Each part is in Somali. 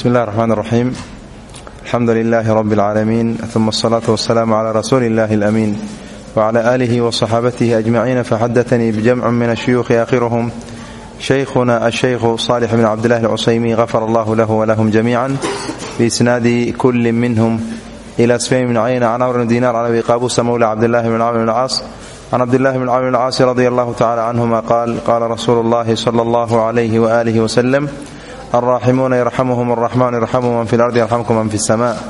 bismi اllah الرحman الرaxيim alxamdu لilh rb العaalamiin ثuma الصlaaة والسlاam عlى rasuuli اllah الأmin وعlى آlih وصxaabatih أجmaciin faxadaثnii bjamc min الshuyuuخi akhirhm shaykhuna الshaykhu صالح bn cabdالlah الcusaymi غafar allah lah wlahm جamiعا biisnaadi kuli minhm إlى sfayn bn cayna can amr bn dinar can abi qaabusa mowla cabdالlah bn cmr bn caas can cabdالlah bn cmr bn caas radi allah tacala canهuma qaal qala rasuulu اllahi slى اllah عlyh وآlih وsلم الراحمون يرحمهم الرحمن يرحم من في الأرض يرحمكم من في السماء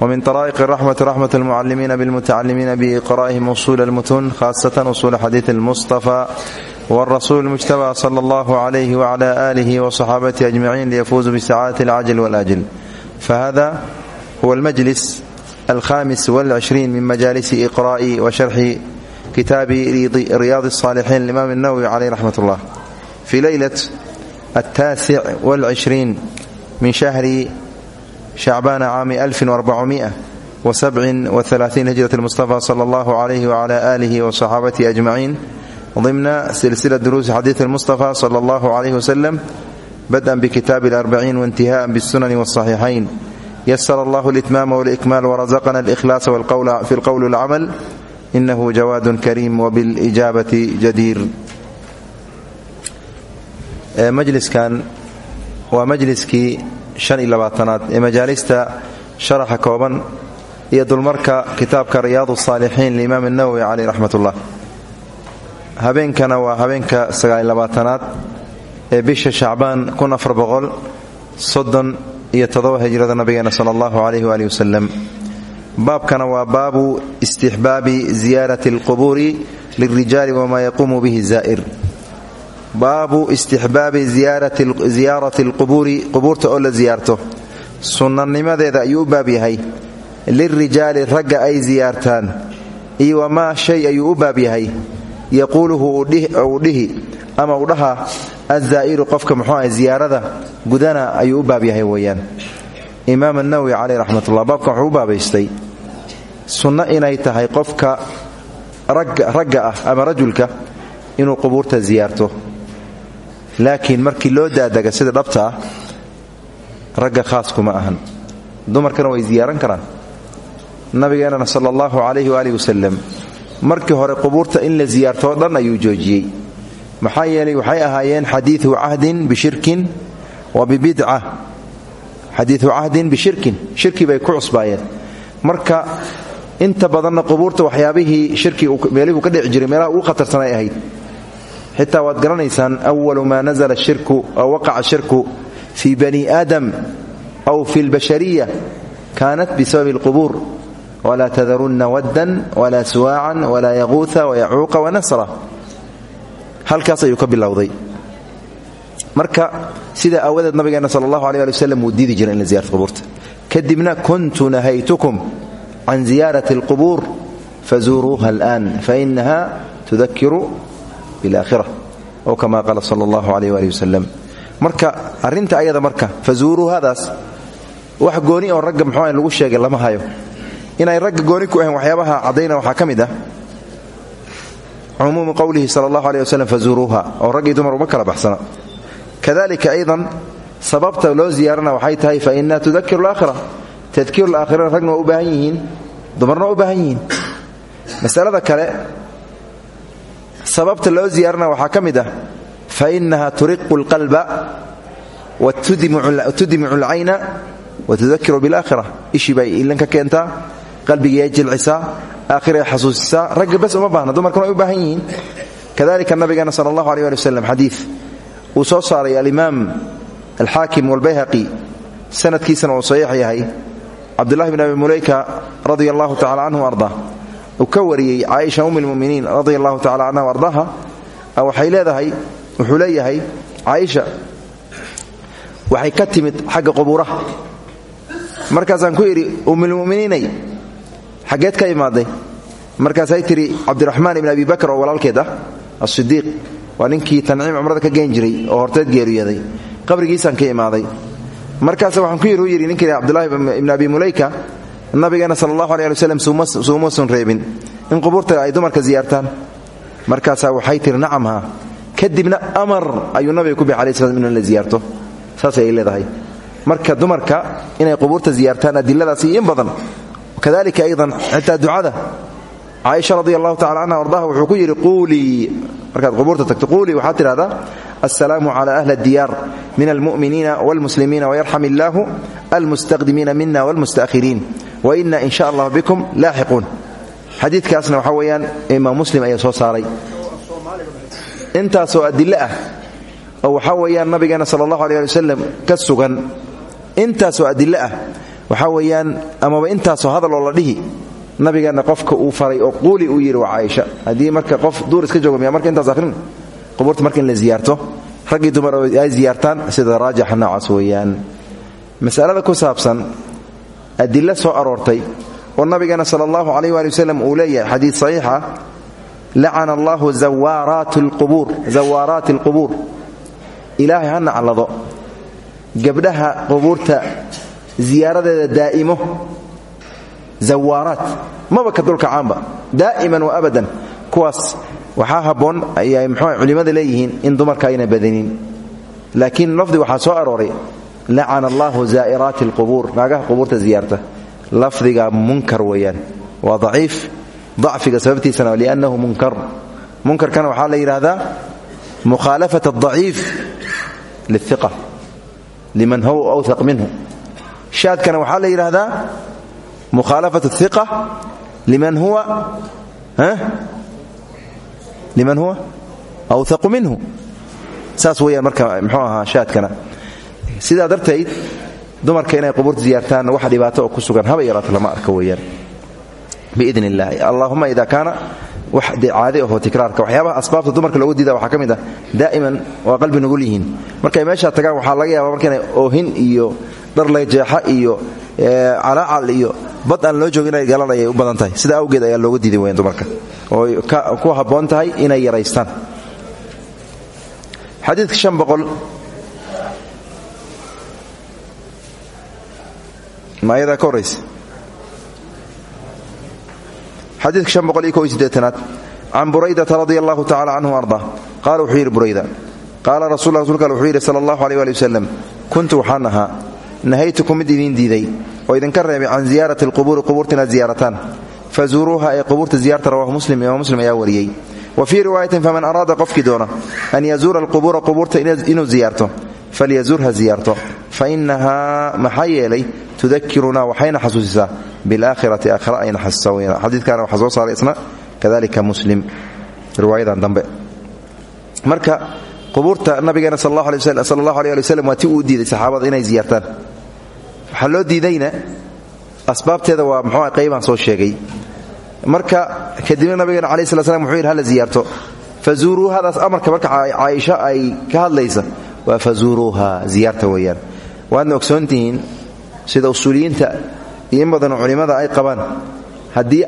ومن طرائق الرحمة رحمة المعلمين بالمتعلمين بإقرائهم أصول المتون خاصة أصول حديث المصطفى والرسول المجتبى صلى الله عليه وعلى آله وصحابته أجمعين ليفوزوا بسعادة العجل والآجل فهذا هو المجلس الخامس والعشرين من مجالس إقراء وشرح كتاب رياض الصالحين الإمام النووي عليه رحمة الله في ليلة التاسع والعشرين من شهر شعبان عام ألف وأربعمائة وسبع وثلاثين هجرة المصطفى صلى الله عليه وعلى آله وصحابته أجمعين ضمن سلسلة دروس حديث المصطفى صلى الله عليه وسلم بدءا بكتاب الأربعين وانتهاء بالسنن والصحيحين يسر الله الإتمام والإكمال ورزقنا الإخلاص والقول في القول والعمل إنه جواد كريم وبالإجابة جدير majliskan waa majliskii shan iyo labaatanaad ee majaalista sharaxa kooban iyo dulmarka kitaabka riyaadu saalixiin liimaam nawowi caleyh raxmatullah. Habeenkana waa habeenka sagaaliyo labaatanaad ee bisha shacbaan kun afar boqol soddon iyo toddoba hijrada nabigeena sala allahu caleyh waali wasalam baabkana waa baabu istixbaabi ziyaarati alqubuuri lilrijaali wamaa yaquumu bihi zaa'ir baabu istixbaabi ziyaarati alqubuuri qubuurta oo la ziyaarto. Sunnanimadeeda ayuu u baab yahay. Lilrijaali ragga ay ziyaartaan. Iyo wamaa shay ayuu u baab yahay. Yaquuluhu uu dhihi ama uu dhaha azaa'iru qofka muxuu ah ziyaarada gudana ayuu u baab yahay weeyaan. Imaam annawowi caleyh raxmatullah baabkan wuxuu u baabaystay. Inay tahay qofka ragga ah ama rajulka inuu qubuurta ziyaarto laakiin markii loo daadaga sida dhabta ah ragga khaaskuma ahan. Dumarkana way ziyaaran karaan. Nabigeennana sala allahu calayhi waaalih wasalam markii hore qubuurta in la ziyaartoo dhan ayuu joojiyey. Maxaa yeelay waxay ahaayeen xadiiu cahdin bishirkin wa bibidca xadiiu cahdin bishirkin shirki bay ku cusbaayeen. Marka inta badanna qubuurta waxyaabihii shirki meelihuu ka dhici jiray meelaha ugu khatarsanay ahayd xitaa waad garanaysaan awalu maa nazla shirku aw waqaca shirku fii bani aadam aw fi lbashariya kaanat bisababi alqubuur walaa tadarunna waddan walaa suwaacan walaa yaquuha wayacuuqa wanasra halkaas ayuu ka bilowday. Marka sidaa aawadeed nabigeena sal allahu aleh ali wuu diidi jiray in la ziyarto qubuurta. Kadibna kuntu nahaytukum can ziyaarati alqubuur fazuuruuha al'an fainaha tudakiru biاlaakhira oo kama qaala sala allahu aleyh waalih wasalam marka arrinta ayada marka fazuuruuhadaas wax gooni oo ragga muxuu lagu sheegay lama hayo. Inay ragga gooni ku ahayn waxyaabaha caddayna waxaa ka mid ah cumuumu qowlihi sala allahu oo rag iyo uma kala baxsana. Kadalika aydan sababta loo ziyaarana waxay tahay fa inaha tudakiru alaakhira tadkiiru alaakhirana ragna u baahan dumarna u baahan masalada kale sababta loo ziyaarana waxaa ka mid ah fa inaha turiqu alqalba wa tudmicu alcayna wa tudakiru bilaakhira ishii bay ilan ka keentaa qalbigii ay jilcisaa aakhiray xasuusisaa ragga bas uma baahna dumarkana way u baahan yihiin. Kadalika nabigeena sala allahu aleh ali waslem xadiid uu soo saaray alimaam alxaakim walbayhaqi sanadkiisana uu saxiix yahay cabdullahi bn abi mulayka radia allahu tacala canhu arda uu ka wariyey caaisha um lmuminiin radia allahu tacala canha ardaaha waxay leedahay wuxuu leeyahay caaisha waxay ka timid xagga qubuuraha. Markaasaan ku idhi ummilmuminiinay xaggeed ka imaaday. Markaasay tidhi cabdiraxmaan ibn abi bakr oo walaalkeed ah asidiiq waa ninkii tanciim cumrada ka geen jiray oo horteed geeriyaday qabrigiisaan ka abi mulayka nabigeena sal allahu aleh ali waslem suumuusan reebin. In qubuurta ay dumarka ziyaartaan markaasaa waxay tihi nacamha kadibna amar ayuu nabiga ku bixi alai slam in la ziyaarto. Saasay ay leedahay. Marka dumarka inay qubuurta ziyaartaan adiladaasi in badan kadalika aydan xitaa ducada. Caaisha radi allahu tacala canha ardaha wuxuu ku yidhi quulii. Markaad qubuurta tagto quulii waxaad tidhahdaa assalaamu cala ahli addiyaar min almu'miniina wاlmuslimiina wayarxam illaahu almustaqdimiina mina wاlmusta'khiriin waina in sha allah bikum laaxiquun xadiidkaasna waxaa weeyaan imaam muslim ayaa soo saaray intaasoo adilo ah oo waxaa weeyaan nabigeena sala allahu aleh ali wasalam ka sugan intaasoo adilo ah waxaa weeyaan amaba intaasoo hadal oo la dhihi nabigeenna qofka faray oo quuli uu yidhi waa caaisha marka qof duur iska jooga miya marka intaas akhrin qubuurta marka in la ziyaarto raggii dumar ay ziyaartaan sida raajixa noocaas masalada ku saabsan adilo soo aroortay oo nabigeena sala allahu calayh waali wasalam uu leeyahay xadiid saxiixa lacana allahu zawaaraati alqubuur ilaahay ha naclado gabdhaha qubuurta ziyaaradeeda daa'imo. Zawaaraat maba ka dulka caamba daa'iman wa abadan kuwaas waxaa habboon ayay mxuu culimmada leeyihiin in dumarka ayna badanin laakiin lafdi waxaa soo arooray lacana allahu zaa'iraati alqubuur naagaha qubuurta ziyaarta. Lafdiga munkar weeyaan waa daciif dacfiga sababtiisana liannahu munkar. Munkarkana waxaa la yidhaahdaa mukhaalafat aldaciif liiqa liman huwa awhaq minhu. Shaadkana waxaa la yidhaahdaa mukhaalafat iqa liman huwa liman huwa awhaqu minhu. Saas weeyaan marka mxuu ahaa shaadkana. Sidaa darteed dumarka inay qubuurta ziyaartaan wax dhibaato oo ku sugan haba yaraata lama arka weeyaan. Biidn illahi allahuma ida kaana wax dee caadi ahoo tikraarka waxyaabaha asbaabta dumarka loogu diida waxaa ka mid ah daa'iman waa qalbi nugul yihiin markay meeshaa tagaan waxaa laga yaabaa marka inay oohin iyo dhar lajeexa iyo calaacal iyo bad aan loo joogin inay galan ayay u badan tahay. Sida awgeed ayaa looga diiday weyan dumarka. Oo ku habboon tahay inay yaraystaan. Xadiidka shan boqol. Ma ayadaa ka shan boqol iyo ko iyo siddeetanaad. Can buraydata radia allahu tacala canhu arda. Qaala wuxuu burayda qaala rasul rasulka al wuxuu yidhi sala allahu aleyh waali wasalam kuntu waxaan ahaa nahaytukum mid idiin diiday oo idinka reebay can ziyaarati alqubuuri qubuurta inaad ziyaarataan fazuuruuha ee qubuurta muslim imaam muslim ayaa wariyey wa fii riwaayatin faman araada qofkii doona an yazuura alqubuura qubuurta inuu ziyaarto falyazuurha ziyaarto fa inahaa maxaa yeelay tudakiruna waxayna xasuusisaa bilaakhirati aakhira ayna xasuusaa weyaan xadiidkaana waxaa soo saaray isna kadalika muslim riwaayadan dambe marka qubuurta nabigeena sal allahu aleh ali waslem waa ti uu diiday saxaabada inay ziyaartaan waxaa loo diidayna asbaabteeda waa mxuu qaybaan soo sheegay. Marka kadibna nabigeena calaih slat slam wuxuu yidhi hala ziyaarto. Amarka marka caaisha ay ka hadlaysa waa fazuuruuha ziyaarta weeyaan. Waadna sida usuuliyiinta iyo in badanoo culimmada ay qabaan haddii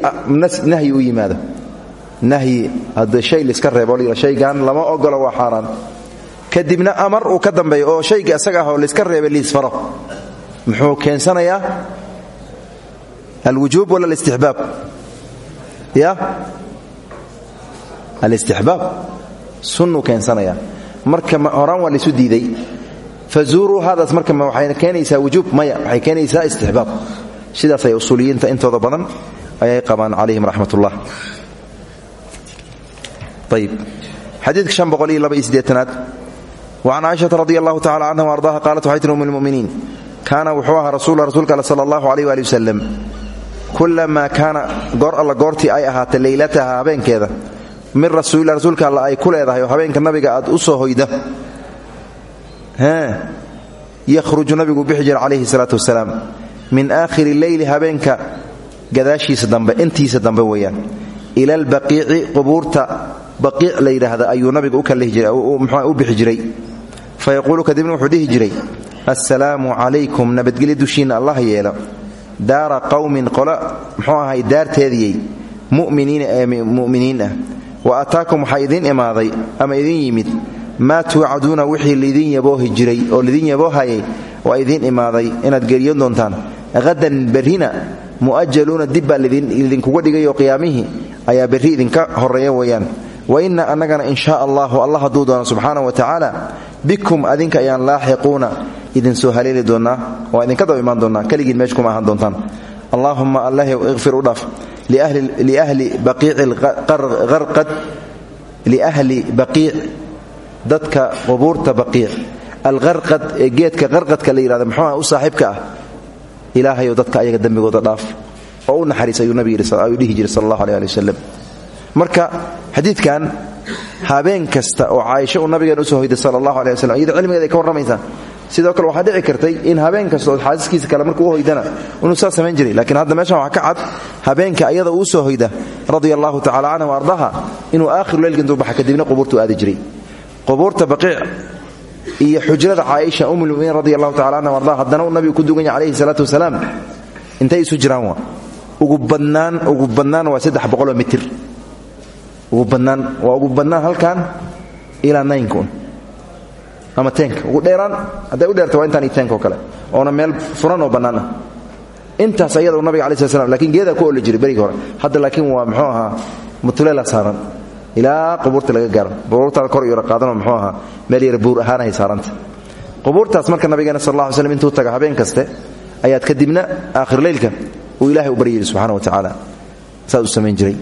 nahyi u yimaado. Nahyi haddii shay liska reebo shaygan lama ogolo waa xaaraan. Kadibna amar uu ka dambeeyo oo shayga isaga ah oo liska reebay liisfaro muxuu keensanayaa alwujuub wala alistixbaab? Ya? Alistixbaab. Sunnuu keensanayaa. Marka horaan waa laisu diiday. Fazuuruu hadaas marka waxay keenaysaa wujuub maya waxay keenaysaa istixbaab. Sidaas ay usuuliyiinta intooda badan ayay qabaan calayhim raxmat ullah ayib xadiidka wa can caaishata radi allahu tacala canha wa ardaha qaalat waxay tiri um lmuminiin kaana wuxuu ahaa rasuula rasuulka ale sala allahu aleyh waali wasalam kulamaa kaana goor alla goortii ay ahaatay leylataha habeenkeeda. Min rasuulilah rasuulka alla ay ku leedahay oo habeenka nabiga aad u soo hoyda. Yakhruju nabigu bixi jira calayhi salaatu wasalaam min aakhiri leyli habeenka gadaashiisa dambe intiisa dambe weeyaan. Ila albaqiici qubuurta baqiic la yidhaahda ayuu nabiga u bixi jiray. Jiray assalaamu calaykum nabadgelya dushiinna allah yeelo. Daara qowmin qolo muxuu ahay daarteediyey. Mu'miniina ee mu'miniin ah wa ataakum waxaa idiin imaaday ama idiin yimid. Maa tuucaduuna wixii laydin yaboohi jiray oo laydin yaboohayay waa idiin imaaday. Inaad geeriyon doontaan. Hadan berrina mu'ajaluuna dib baa lidinkuga dhigayoo qiyaamihii ayaa berri idinka horreeya weeyaan. Wa inna annagana in shaa allahu allah hadduu doono subxaana wa tacaala bikum adinka ayaan laaxiquuna idin soo haleeli doonnaa waa idinka daba imaan doonnaa keligiin meesha kuma ahaan doontaan. Allaahumma allahy ikfir u dhaaf liahli baqiic dadka qubuurta baqiic. Alqarqad ee geedka qarqadka la yidhahda muxuuha u saaxiibka ah. Ilaahayow dadka ayaga dembigooda dhaaf oo u naxariis ayuu nabigu ayuu dhihi jiray marka xadiidkan habeen kasta oo caaisha uu nabigeena u soo hoyday sala allahu aleh iyadoo cilmigeeda ay ka warramaysaa sidoo kale waxaa dhici kartay in habeen kasta oo xaasiskiisa kale markuu hoydana inuu saa samayn jiray laakiin hadda meeshan waxaa ka cad habeenka ayada uu soo hoyda radia allahu tacala canha wa ardaha inuu aakhiru leylka intuu baxa kadibna qubuurtuu aadi jiray. Qubuurta baqiic iyo xujrada caaisha umulmuminiin radi allahu tacala anha arda haddana uu nabigu ku dugan yahy calayhi salaatu wasalaam intay isu jiraan waa. Ugu badnaan ugu badnaan waa saddex boqoloo mitir. Ugu badnaan waa ugu badnaan halkan ilaa naynka un ama teenka. Ugu dheeraan hadday u dheerta waa intaan teenka oo kale. Oona meel furan oo bannaan ah. Intaas ayada uu nabiga alai slat slam laakiin geedaa ku oli jiray berigii hore. Hadda laakiin waa muxuu ahaa mutuleela saaran. Ilaa qubuurta laga gaaro qubuurtaa kor yara qaadanoo muxuu ahaa meel yara buur ahaanahay saaranta. Qubuurtaas marka nabigeena sal alla ly intuu taga habeen kaste ayaad kadibna aakhirleylka uu ilaahay u baryi yidhi subxana wa tacaala saas samayn jiray.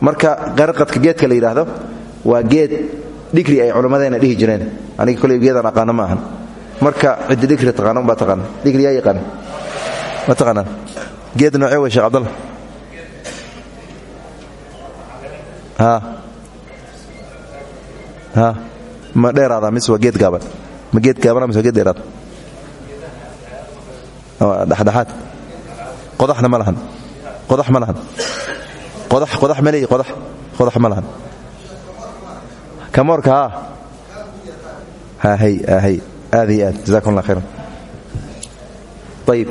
Marka qarqadka geedka la yidhaahdo waa geed dhigri ay culammadeena dhihi jireen. Aniga koley geedaan aqaano ma ahan marka ciddi dhigri taqaana umbaa taqaana dhigri yaa yaqaan. Ma taqaanaan? Geed noocee wey sheekh cabdalla ha ha ma dheeraada mise waa geed gaaban. Ma geed gaabana mise waa geed dheeraada dhexdhexaad. Qodaxna ma qodax ma qodax qodax ma qodax. Qodax ma lahan hahay aad aad jazakum allah khayran ayib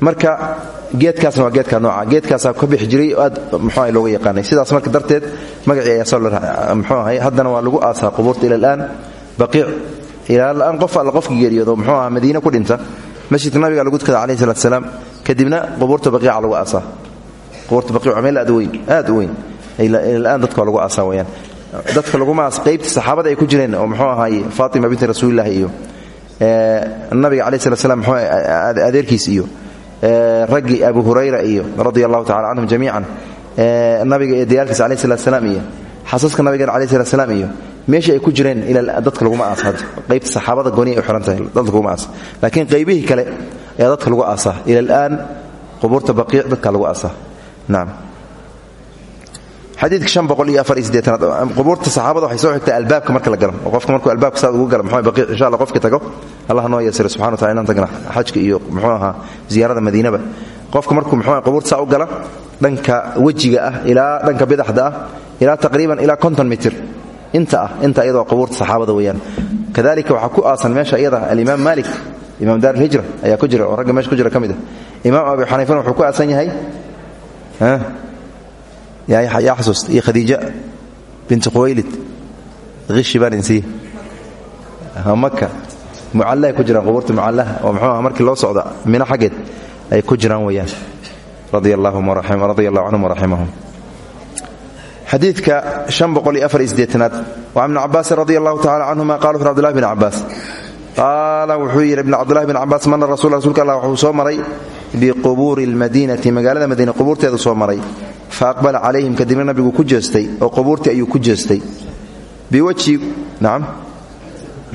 marka geedkaasna waa geedka nooca. Geedkaasaa ka bixi jiray aad mxuah looga yaqaanay. Sidaas marka darteed magacii ayaa soo mxuu ahay haddana waa lagu aasaa qubuurta ila alaan. Baqiic ilaa alaan qof alla qofka geeriyoodo muxuu aha madiine ku dhinta. Masjidka nabiga lagu tukada calayhi salatu salaam. Kadibna qubuurta baqiica lagu aasaa saxaabada ay ku jireen oo muxuu ahaay faatima binti rasuulillahi iyo nabiga calayhi salatu slam mxuu adeerkiis iyo raggii abu hurayra iyo radi allahu tacala canhum jamiican nabiga iyo diyaalkiisa alayh salat slaam iyo xasaska nabigeena alayh salat slaam iyo meeshii ay ku jireen dadka laguma aas hadda qaybta saxaabada gooni ay xihan tahay dadka laguma aas laakiin qaybihii kale ayaa dadka lagu aasaa. Ila alaan qubuurta baqiic dadka lagu aasaa nacam xadiidka shan boqol iyo afar iyo siddeetanaad qubuurta saxaabada waxay soo xigtaa albaabka marka la galo oo qofka markuu albaabka saad ugu gala baqiic insha allah qofki tago allah noo yeesira subxana wa tacala inaan tagna xajka iyo muxuu ahaa ziyaarada madiinaba qofka markuu muxuu qubuurta saa u gala dhanka wejiga ah ilaa dhanka bidaxda ah ilaa taqriiban ilaa konton mitir inta ah inta iyadoo qubuurta saxaabada weeyaan kadalika waxaa ku aasan meesha iyada alimaam maalik imaam daar alhijra ayaa ku jira oo ragga meesha ku jira ka mid ah imaam abi xaniifana wuxuu ku aasan yahay iyo khadiija binti khuwaylid hishi baan insiiye maka mucallahay ku jiraan qubuurta mucallaha oo muxuu aha markii loo socda mino xaggeed ay ku jiraan weeyaan radia allahu canhum waraximahum xadiidka sideetanaad waa ibni cabaasin radi allahu tacala canhuma qala wuxu abdulahi bn cabaas qaala wuxuu yidhi ibn cabdulahi bn cabaas mana rasul rsulka allah wuxuu soo maray biqubuuri almadiinati magaalada madiina qubuurteedu soo maray fa aqbala calayhim kadibna nabigu ku jeestay oo qubuurtii ayuu ku jeestay biwajhi nacam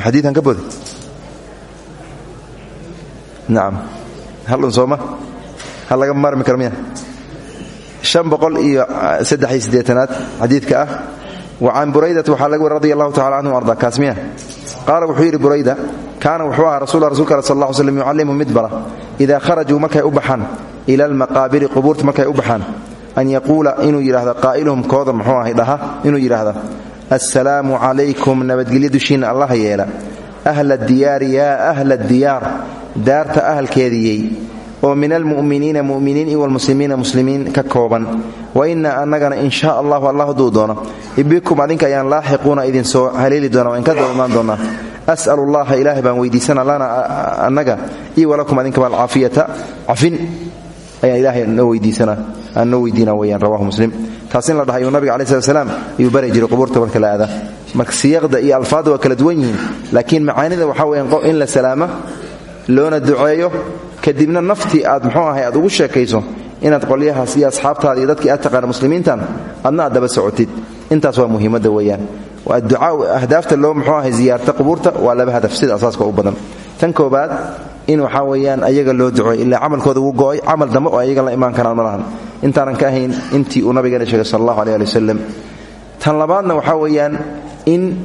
xadiikan ka boday nacam haldhun sooma hal laga maarmi kara miya an boqol iyo saddex iyo siddeetanaad xadiidka ah wa can buraydat waxaa laga wari radi allahu tacala canhu arda kaas miya qaala wuxuu yidhi burayda kaana wuxuu ahaa rasul rasulka al sal slam yucallimu mid bara. Idaa kharajuu markay u baxaan ila almaqaabiri qubuurta markay u baxaan an yaquula inuu yidhaahdo qaa'iluhum kooda muxuu ahay dhaha inuu yidhaahdo assalaamu calaykum nabadgelyo dushiinna allaha yeela. Ahla diyaari yaa ahla diyaar daarta ahalkeediyey oo min almu'miniina mu'miniin iyo walmuslimiina muslimiin ka kooban. Wa inna annagana in shaa allahu allah hadduu doono ibikum adinka ayaan laaxiquuna idin soo haleeli doona waan ka daba imaan doonnaa as'alu allaha ilaahay baan weydiisana lana annaga iyo walakum adinkaba alcaafiyata cafin ayaan ilaahay noo weydiisana aan noo weydiina weyaan rawahu muslim. Taas in la dhahay uu nabiga alai slat slaam ayuu bari jiray qubuurta marka la aada. Marka siyaqda iyo alfaadda waa kala duwan kadibna naftii aad muxuu ahay aad ugu sheekayso inaad qolyahaas iyo asxaabtaada iyo dadkii aad taqaana muslimiintan adna aad socotid. Intaas waa muhiimadda weeyaan. Waa ducaa ahdaafta loo muxuu ahay ziyaarta qubuurta waa laba hadaf sida asaaska u badan. Tan koobaad in waxaa weeyaan ayaga loo duceey ilaa camalkooda wuu go'ay camal dambe oo ayaga la imaan karaan ma lahan. Intaanan ka ahayn intii uu nabigeena sheegay sal allahu aleh tan labaadna waxaa weeyaan in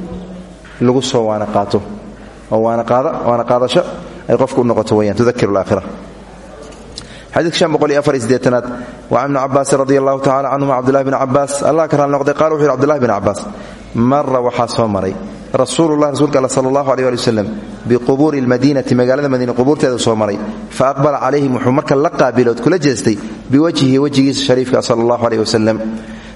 lagu soo waana qaato oo waana qaadasho ay qofku u noqoto weyaan tudakir alaakhira xadiidka shan boqol iyo afar iyo siddeetanaad wa can ibni cabaasin radi allahu tacala canhuma cabdullahi bn cabbaas allah ka noqday qala wuxu yhi abdullahi bn cabbaas mara waxaa soo maray rasuululah rasuulka all sala allahu aleh ali wasalam biqubuuri almadiinati magaalada madiina qubuurteeda soo maray fa aqbala calayhim wuxuu marka la qaabilood kula jeestay biwajhihi wejigiisa shariifka sala allahu aleh wasalam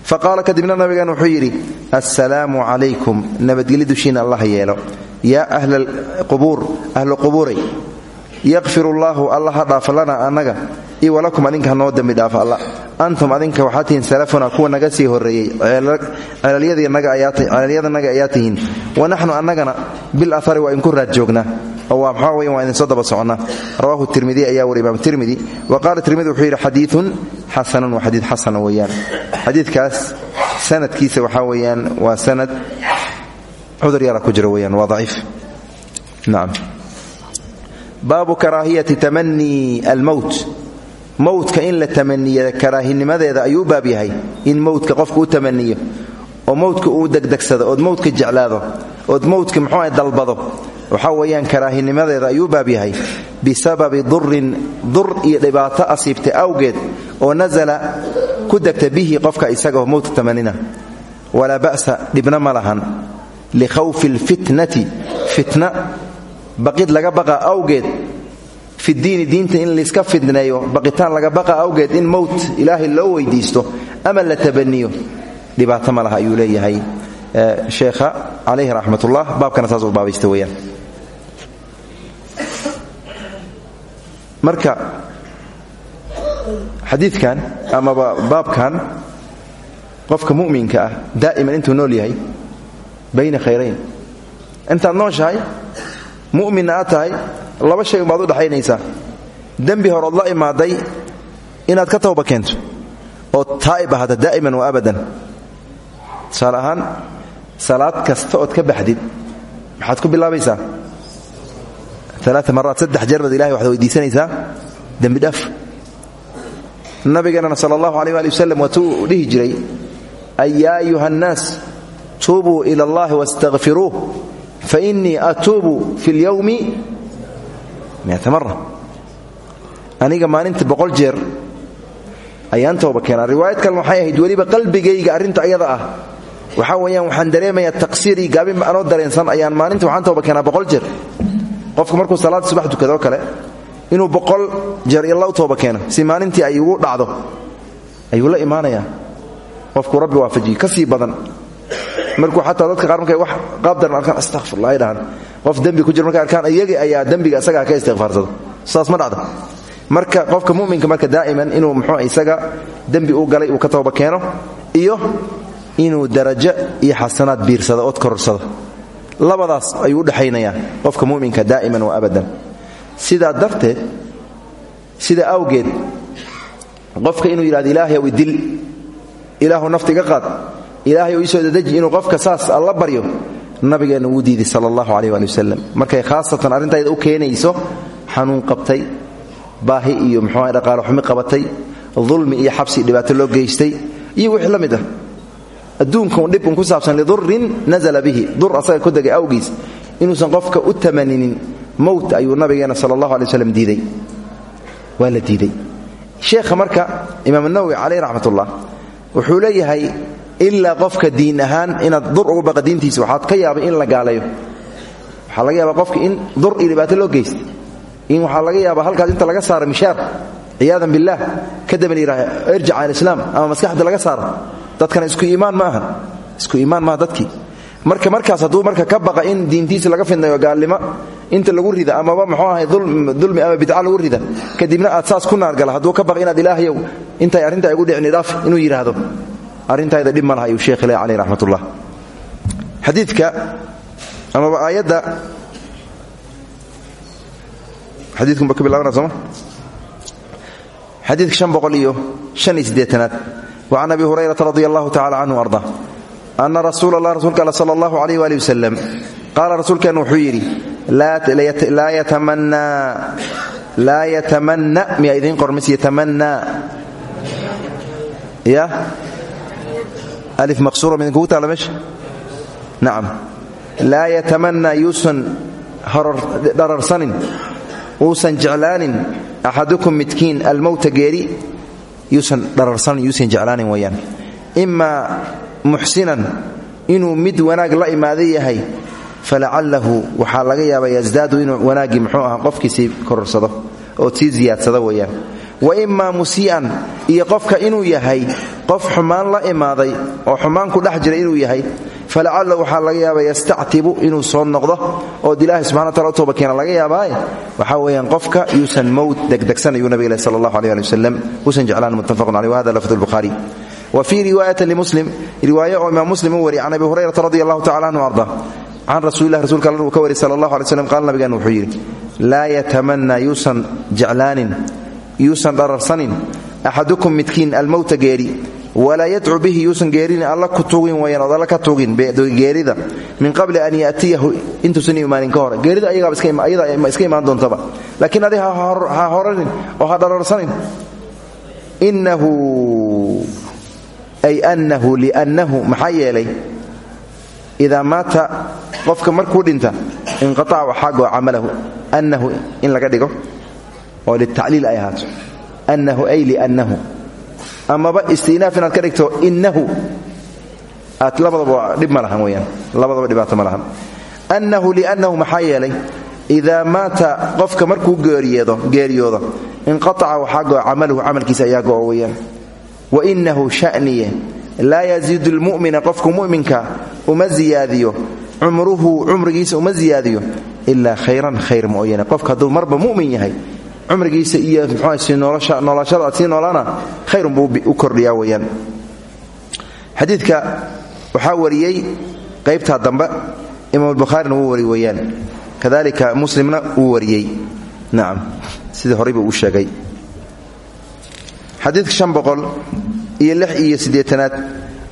faqaala kadibna nabigan wuxuu yidhi assalaamu calaykum nabadgelyo dushiina allah yeelo yaa ahla qubuur ahlu qubuuray yakfir allaahu alla ha dhaafa lana annaga. Iyo walakum adinka hanoo dembi dhaafa alla antum adinka waxaa tihiin salafuna kuwa naga sii horreeyey. Ceelalyadanaga ayaa tihiin. Wa naxnu annagana bil ahari waa idinku raad joognaa. Oo waa maxaa weyan waa idin soo daba soconnaa. Rawahu tirmidi ayaa wari imaam tirmidi wa qaala tirmidi wuxuu yidhi xadiiun xasanun waa xadiid xasana weeyaan cudur yara ku jira weyaan waa daciif. Nacam baabu karaahiyati tamanii almowt mowtka in la tamaniya karaahinimadeeda ayuu u baab yahay in mowtka qofku u tamaniyo oo mowtka uu degdegsado ood mowtka jeclaado ood mowtka muxuu ah dalbado waxaa weeyaan karaahinimadeeda ayuu baab yahay. Bisababi durin dur iyo dhibaato asiibta awgeed oo nasala ku degta bihi qofka isagaoo mowtka tamanina walaa ba'sa dhibna ma lahan likhawfi alfitnati fitna baqid laga baqa awgeed fidiini diinta in layska fidneeyo baqitaan laga baqa awgeed in mowt ilaahay loo weydiisto ama la tabaniyo dhibaato ma laha ayuu leeyahay sheekha calayhi raxmatullah baabkana saas u baabaysta weyaan marka xadiidkan amaba baabkan qofka mu'minka ah daa'iman intuu nool yahay bayna khayrayn. Intaad nooshahay mu'minna aad tahay laba shay umbaad u dhaxaynaysaa. Dembi horood la imaaday inaad ka tawba keento oo taa'ib ahata daa'iman wa abadan. Tusaale ahaan salaad kasta ood ka baxdid maxaad ku bilaabaysaa? Alaa maraat saddex jeer baad ilahay waxaad weydiisanaysaa dembidhaaf nabigeenana sala allahu aleyh waali wasalam waatuu dhihi jiray ay yaa ayuha annaas tuubuu ila allahi wastakfiruuh fainii atuubu fi lyowmi mara aniga maalinta boqol jeer ayaan tooba keenaa riwaayad kale waxay ahayd weliba qalbigayga arrinta ayada ah waxaa weeyaan waxaan dareemayaa taqsiir iyo gaabinba anoo dareensan ayaan maalinta waxaan tooba keenaa boqol jeer qofku markuu salaada subax tukadoo kale inuu boqol jeer illa u tooba keeno si maalintii ay ugu dhacdo ayuu la imaanayaa qofku markuu xataa dadka qaar markay wax qaabdaran arkaan astaqfirullah ay qof dembi ku jira markay arkaan iyagii ayaa dembiga isagaa ka istiqfaarsada saas ma dhacda marka qofka mu'minka marka daa'iman inuu muxuu isaga dembi uu galay uu ka tooba keeno iyo inuu darajo iyo xasanaad biirsado ood kororsado labadaas ayuu u dhexaynayaa qofka mu'minka daa'iman wa abadan. Sidaa darteed sida awgeed qofka inuu yidhahdo ilaahay ow idil ilaahu nafta iga qaad ilaahay ou iisoo dadeji inuu qofka saas alla baryo nabigeenna wuu diiday sala allahu waali wasalam markay khaasatan arrintayda u keenayso xanuun qabtay baahi iyo muxuuaha dhaqaalo xumi qabatay dulmi iyo xabsi dhibaato loo geystay iyo wixii la mid ah. Adduunka un dhib un ku saabsan lidurin nazala bihi dur asaga ku degay awgiis inuusan qofka u tamaninin mowt ayuu nabigeena sala allahu alay waslam diiday waa diiday sheekha marka imaam nawowi caleyh raxmatullah wuxuu leeyahay ilaa qofka diin ahaan inaad dur ugu baqa diintiisa waxaad ka yaabay in la gaalayo. Waxaa laga yaabaa qofka in dur iyo loo geysta in waxaa laga yaabaa halkaas inta laga saaro mishaar ciyaadan billaah kadaba la yidhaha irjic can islaam ama maskaxda laga saaro. Dadkana isku iimaan ma aha. Isku iimaan maaha dadkii marka markaas hadduu marka ka baqa in diintiisa laga fidnayo gaalnimo inta lagu rida amaba muxuu ahay dulmi ama bidca lagu rida kadibna aad saas ku naargala hadduu ka baqa inaad ilaahayow intay arrinta igu dhicni dhaaf inuu yidhaahdo arrintayda dhib ma laha ayuu sheekh ileh caleyh raxmatullah. Xadiidka amaba aayadda xadiidkunba ka bilaabana sooma? Xadiidka shan boqol iyo shan iyo wa can abi hurayrata radi allahu tacala canhu arda. Ana rasuula allah rasuulka alla sala allahu alayh waali wasalam qaala rasuulkeennu wuxuu yidhi laa yatamanna miyaa idiin qormis yatamannaa ya alif maqsuura midinkugu taala meesha nacam laa yatamannaa yuusan dhararsanin uusan jeclaanin axadukum midkiin almowta geeri yuusan dhararsanin yuusan jeclaanin weyaan imaa muxsinan inuu mid wanaag la imaada yahay falacalahu waxaa laga yaabaa yasdaadu inuu wanaaggii muxuu aha qofkiisii kororsado oo sii ziyaadsado weyaan wa imaa musii'an iyo qofka inuu yahay qof xumaan la imaaday oo xumaan ku dhex jira inuu yahay falacalla waxaa laga yaabaa yastactibu inuu soo noqdo ood ilaahay subxana wataala u toobakeena laga yaabaaye. Waxaa weeyaan qofka yuusan mowt degdegsan ayuu nabiga sal allahu aleh ali wasalam uusan jeclaan muttafaqun caleh wahada lafdu lbukhaari wa fii riwaayati limuslim riwaaye oo imaam muslim u wariy can abi hurayrata radi allahu anhu arda can rasuulilah rsulka alla uu ka wariy sala allahu alay slam qaala wuxuu yidhi laa yatamannaa yuusan jeclaanin yuusan dhararsanin axadukum midkiin almowta geeri walaa yadcu bihi yuusan geerin alla ku tuugin weyaan ood alla ka tuugin geerida min qabli an yatiyahu intuusan imaanin ka hore. Geerida ayada iska imaan doontaba. Laakiin adi ha horanin oo ha dhararsanin. Inahu ay anahu liannahu maxaa yeelay idaa maata qofka markuu dhinta inqaaca waxaa goo camalahu annahu in laga dhigo oo litacliil ay ahaato. Annahu ay liannahu. Amaba istinaaf inaad ka dhigto inahu aad labadaba dhib ma lahan labadaba dhibaato ma lahan. Annahu liannahu maxaa yeelay idaa maata qofka markuu geeriyoodo inqaaca waxaa goo camaluhu camalkiisa ayaa go'o wa inahu sha'niye laa yaziidu lmu'mina qofku mu'minka uma ziyaadiyo cumruhu cumrigiisa uma ziyaadiyo ilaa khayran khayr mooyane. Qofka hadduu marba mu'min yahay cumrigiisa iyo mxuasi noolashada aad sii noolaana khayrun buu u kordhiyaa weyaan xadiidka waxaa wariyey qaybtaa dambe imaam bukhaarina wuu wari weyaan kadalika muslimna wuu wariyey. Nacam sidii horey buu sheegay. Xadiidka shan boqol iyo lix iyo siddeetanaad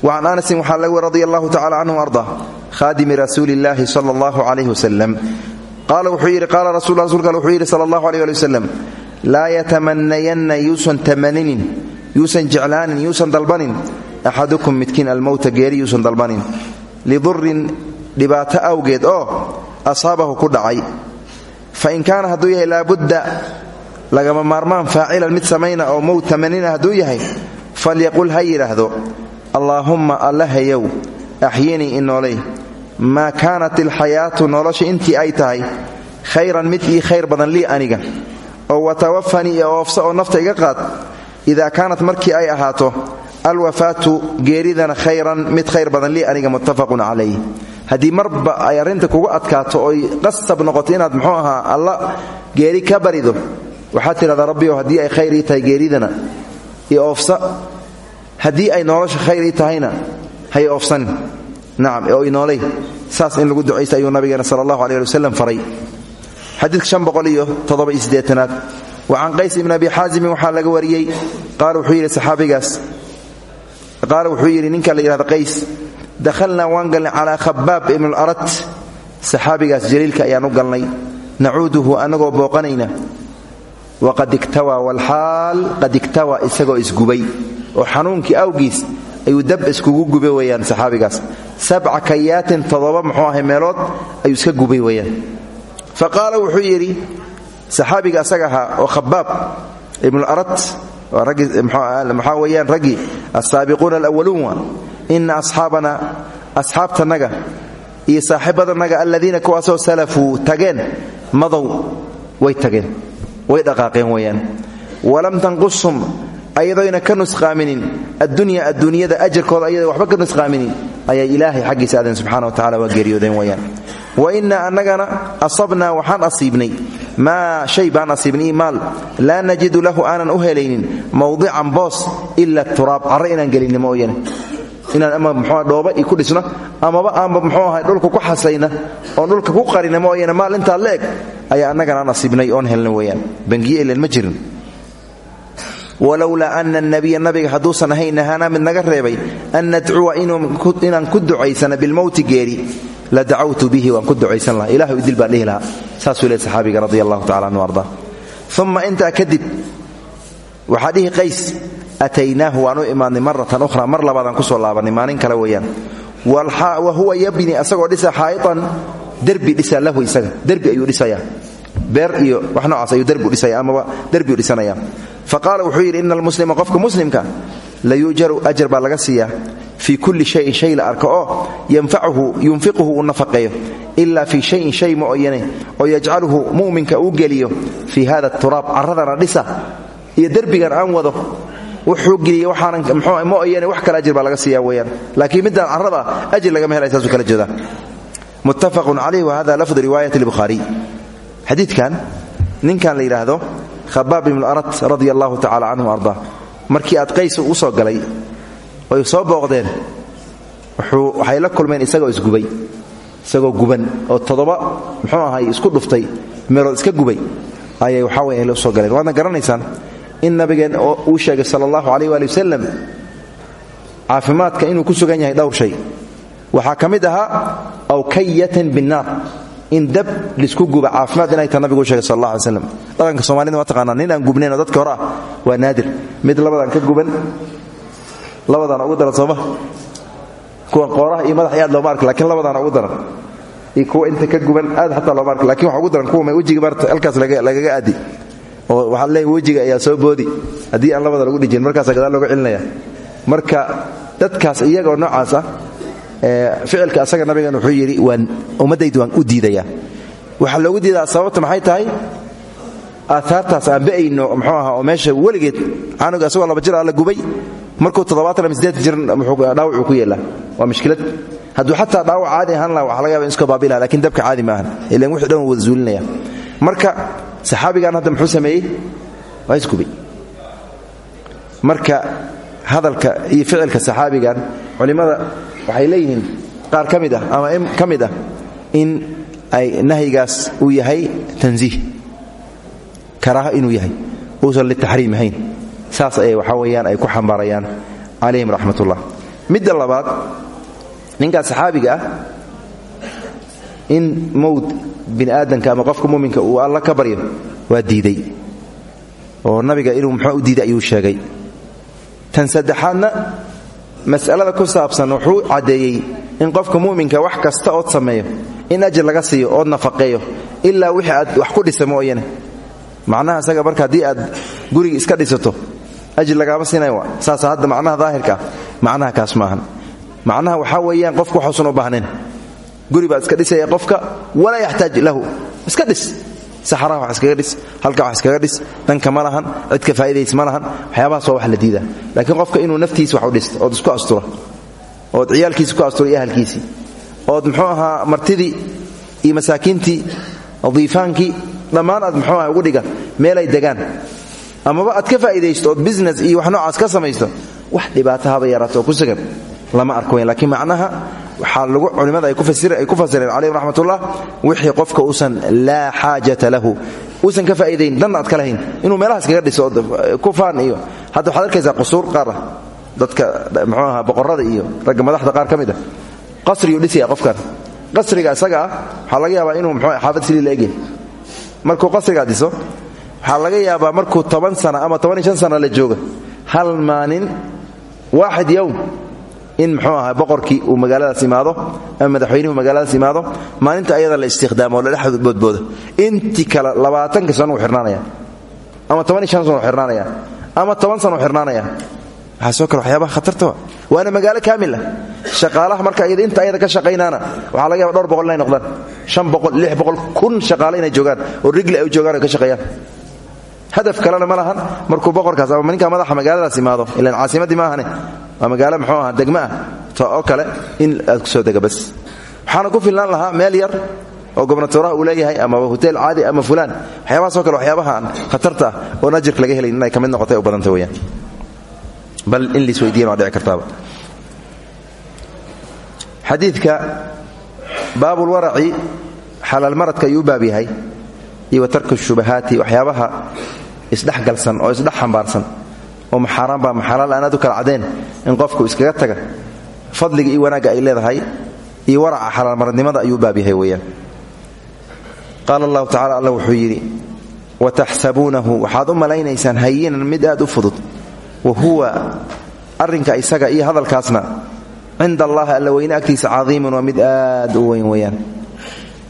wa can anasin waxaa laga wari radi allahu tacala canhu arda khaadimi rasuuli illaahi sala allahu calayh wasalam wuxuu yidhi sala allahu aleh ali wasalam laa yatamanayanna yuusan tamaninin yuusan jeclaanin yuusan dalbanin. Axadukum midkiin almowta geeri yuusan dalbanin. Lidurin dhibaato awgeed oo asaabahu ku dhacay. Fa in kaana hadduu yahay laabudda lagama maarmaan faacilan mid samayna oo mowt tamanina hadduu yahay falyaqul ha yidhaahdo allaahumma allahayow axyinii inooley maa kaanat ilxayaatu nolosha intii ay tahay khayran mid ii khayr badan lii aniga. oo watawafanii iyo oofsa oo nafta iga qaad idaa kaanat markii ay ahaato alwafaatu geeridana khayran mid khayr badan lii aniga muttafaqun calayh. Haddii marba ay arrinta kugu adkaato oy qasab noqoto inaad muxuu ahaa alla geeri ka barido waxaad tidhahdaa rabbiyow haddii ay khayr ii tahay geeridana iyo oofsa. Haddii ay nolosha khayr ii tahayna hay oofsanin nacam oo inoolay. Saas in lagu ducaysta ayuu nabigeena sala allahu aleh ali wasalam faray. Xadiidka shan boqol iyo toddoba iyo siddeetanaad. Wa can qays ibni abi xaasimin waxaa laga wariyey. Qaala wuxuu yidhi saxaabigaas qaala wuxuu yidhi ninka la yidhahda qays dakhalnaa waan galnay calaa khabaab ibnu larat saxaabigaas jaliilka ayaan u galnay. Nacuuduhu annagoo booqanayna waqad iktawaa walxaal qad iktawaa isagoo isgubay oo xanuunkii awgiis ayuu dab iskugu gubay weyaan saxaabigaas. Sabca kayaatin toddoba muxuu ahay meelood ayuu iska gubay weyaan fa wuxuu yidhi saxaabiga asaga ahaa oo khabaab ibnuarat maxaa weyaan raggii asaabiquuna alawaluun wa ina asxaabana asxaabtanaga iyo saaxiibadanaga aladiina kuwaasoo salafuu tageen madow way tageen way dhaqaaqeen weyaan walam tanqusum ayadoyna ka nusqaaminin. Addunya adduunyada ajarkooda ayada waxba ka nusqaaminin. Ayay ilaahay xaggiisa aadeen wa tacala waa geeriyoodeen weyaan wa innaa annagana asabnaa waxaan asiibnay. Maa shay baan asiibnay maal. Laa najidu lahu aanan u helaynin mawdican boos ila turaab. Carre inaan gelinni ama mxua dhooba i ku dhisno amaba aanba muxuu ahay dhulka ku xasayna oon dhulka ku qarina mooyane maalintaa la eg ayaa annagana nasiibnay oon helna weeyaan. Bangiye ilan ma walowlaa ana nabiya nabiga hadduusan ahayn nahaanaa mid naga reebay an nadcuwa inaan ku ducaysana bilmowti geeri la dacawtu bihi waan ku ducaysan lahaa. Ilahu idil baan dhihi lahaa. Saasuu leey saxaabiga radi anhu arda. Uma intaa kadib waxaa dhihi qays ataynaahu waan u imaadnay maratan mar labaadaan ku soo laabanay maalin kale weeyaan. Wa huwa yabni asagoo dhisa xaa'itan derbi dhisa lahu isaga. Derbi ayuu dhisayaa. Beer iyo wax noocaas ayuu dhisaya amaba derbiu dhisanaya fa qaala wuxuu yidhi ina almuslima qofka muslimka la yuujaru ajar baa laga siiyaa. Fii kulli shayin shay la arko oo yunfiquhu uu nafaqeeyo. Ila shayin shay mooyane oo yajcaluhu mu'minka uu geliyo. Hada turaab carradana dhisa iyo derbigan aan wado. Wuxuu geliye waxaanan mxuu mooyane wax kale ajir baa laga siiya weeyaan. Laakiin midaan carrada ajir lagama helay saasuu kala jeedaa. Muttafaqun calayh wa hada lafdu riwaayat lbukhaariy xadiidkan ninkan la yidhaahdo khabaab ibnu arat radia allahu tacala canhu ardaa markii aad qays u soo galay oy soo booqdeen. Waxay la kulmeen isagoo isgubay. Isagoo guban oo toddoba muxuu ahay isku dhuftay meelood iska gubay. Ayay waxaa wey la u soo galeen waadna garanaysaan in nabigeen uu sheegay sala allahu calayh waali wasalam caafimaadka inuu ku sugan yahay dhowr shay. Waxaa ka mid ahaa awkayatan binnaar in dab lisku guba caafimaad inay ta nabigu sheegay sal alla alay slam dhaqanka waa taqaanaa nin aan gubnayn dadka hore ah waa naadir. Mid labadaan ka guban labadaana ugu daran sooma. Kuwan qooraha iyo madax aad looma arka lakiin labadaana ugu daran. Iyo kuwa inta ka guban aad xataa looma arka laakiin waxa ugu daran kuwa wejiga maarta halkaas lagaga aadi. Oo waxaad leeyahy wejiga ayaa soo boodi. Haddii aan labada lagu dhijin markaasa gadaal looga celinaya. Marka dadkaas iyagoo noocaas ah ficilka asaga nabigan wuxuu yidhi waan ummaddaydu waan u diidayaa. Waxaa loogu diidaa sababta maxay tahay? Aaaartaas aan ba'ayno mxuu aha oo meesha weligeed canuga asagoo laba jir a la gubay markuu jir dhaawacuu ku yeelaa. Waa mushkilad hadduu xataa dhaawac caadi ahaan laha waxa laga yaba in iskoo baabilaha dabka caadi ma ahan ilan wixii dhan wada zuulinaya marka saxaabigan hadda muxuu sameeyey? Waa isgubay marka hadalka iyo ficilka saxaabigan culimmada waxay leeyihiin qaar ka mid ah ama ka mid ah in ay nahyigaas uu yahay tansiih karaaho inuu yahay uusan litaxriim ahayn. Saas ayay waxaa weeyaan ay ku xambaarayaan calayhim raxmatullah. Midda labaad ninkaas saxaabiga ah in mowd bini aadamka ama qofka muminka uu alla ka baryo waa diiday. Oo nabiga inuu muxuu u diiday ayuu sheegay. Tan saddexaadna mas'alada ku saabsan wuxuu caddeeyey in qofka mu'minka wax kasta ood sameeyo in ajir laga siiyo ood nafaqeeyo ilaa wixii aad wax ku dhisa mooyane. Macnaha isaga marka haddii aad guriga iska dhisato ajir lagaama siinay wa saasa hadda macnaha daahirka ah macnaha kaas maahan macnaha waxaa weeyaan qofka waxuusan u baahnayn. Guri baad iska dhisaya qofka walaa yaxtaaj lahu iska dhis saxaraha wax iskaga dhis halka wax iskaga dhis danka ma lahan cidka faa'idays ma lahan waxyaabahaas waa wax la diidaa. Laakiin qofka inuu naftiisa wax u dhisto ood isku astura ood ciyaalkiisi ku astura iyo ahalkiisii muxuu ahaa martidii iyo masaakiintii diifaankii dhammaan aad muxuu aha ugu dhiga meelay degaan. Amaba aad ka faa'iidaysto ood business iyo wax noocaas ka samaysto wax dhibaato haba yaraato ku sugan lama arko weyn laakiin macnaha waxaa lagu culimmada ay ku fasireen calayhim raxmatullah wixii qofka uusan laa xaajata lahu uusan ka faa'iidayn danna aad ka inuu meelahaas kaga dhiso ku faan iyo hadda waxaad arkaysaa qusuur qaar ah dadka muxuu ahaa iyo ragga madaxda qaar ka mid ah qasriyuu qofkan qasriga isaga waxaa laga yaabaa inuu muxuu xaafad silii la markuu qasrigaa dhiso waxaa laga yaabaa markuu toban sana ama toban iyo la jooga hal maalin waaxid yowm in muxuu ahaa boqorkii uu magaaladaas imaado ama madaxweynuhu magaaladaas imaado maalinta ayada la istikhdaamo oo la dhex boodboodo. Intii kale labaatanka sano xirnaanaya ama toban iyo shan sano xirnaanaya ama toban sano xirnaanaya. Waxaa soo kale waxyaabaha khatarta waana magaalo kaamil ah. Shaqaalaha marka inta ayada ka shaqaynaana waxaa laga yaba dhowr boqol inay noqdaan. Shan boqol kun shaqaale inay joogaan oo rigli ay joogaan ka shaqeeyaan. Hadaf kalena ma lahan. Markuu boqorkaas ama ninka madaxa magaaladaas imaado ilaan caasimadii ma ahane magaalo muxuu aha degma ah. Oo kale in aad ku soo dega bas waxaana ku filnaan lahaa meel yar oo gobnatoraha uu leeyahay amaba hoteel caadi ama fulaan. Waxyaabahaasoo kale waxyaabaha aan khatarta ah oon laga helayn inay ka mid u badanta weyaan bal in laisweydiyan waa dhici kartaaba. Xadiidka baabulwaraci xalaalmaradka ayuu u baab yahay iyo tarku shubahaati waxyaabaha isdhexgalsan oo isdhex oo maxaaraan baa maxalaal aanaad u kala cadeen in qofku iskaga taga fadliga iyo wanaagga ay leedahay iyo waraca xalaalmaradnimada ayuu baab yahay weeyaan. Qaala allahu tacala wuxuu yidhi wataxsabuunahu waxaad u malaynaysaan hayinan mid aad u fudud wa huwa arrinka isaga iyo hadalkaasna cinda allahi alla weyne agtiisa cadiimun waa mid aad u weyn weeyaan.